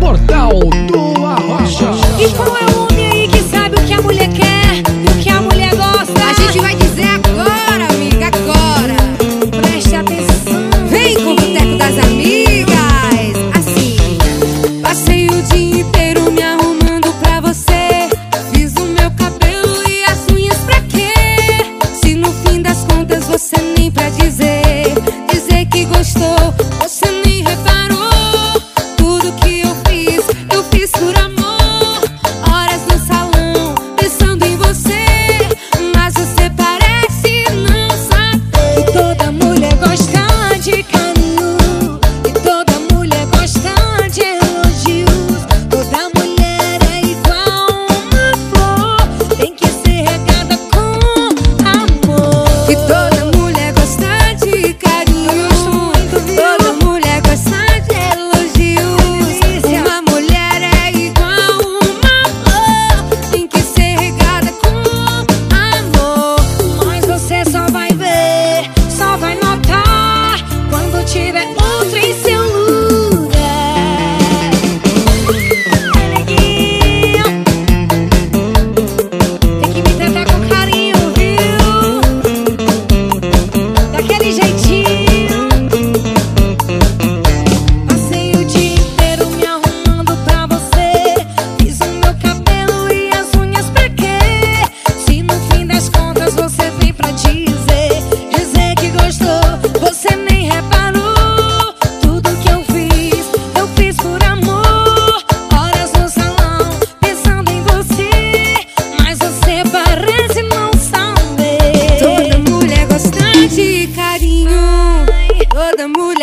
Portal do Arrocha. E qual é o homem aí que sabe o que a mulher quer e o que a mulher gosta? A gente vai dizer agora, amiga, agora. Preste atenção. Vem com o boteco das amigas. Assim. Passei o dia inteiro me arrumando pra você. Fiz o meu cabelo e as unhas pra quê? Se no fim das contas você nem pra dizer,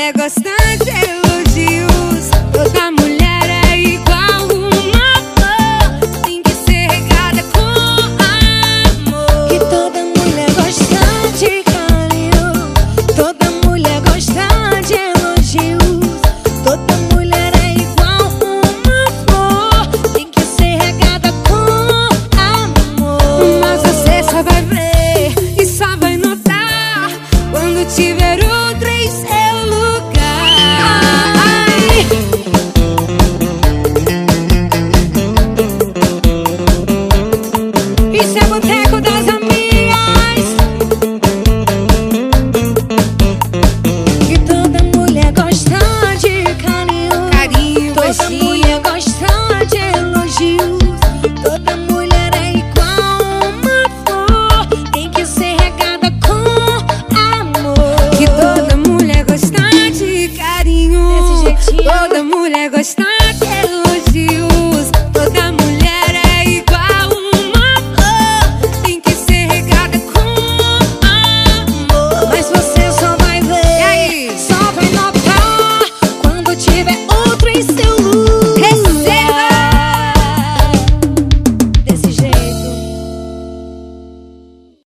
Toda mulher gosta de elogios. Toda mulher é igual uma flor. Tem que ser regada com amor. Que toda mulher gosta de carinho, toda mulher gosta de elogios, toda mulher é igual uma flor, tem que ser regada com amor. Mas você só vai ver e só vai notar quando tiver outro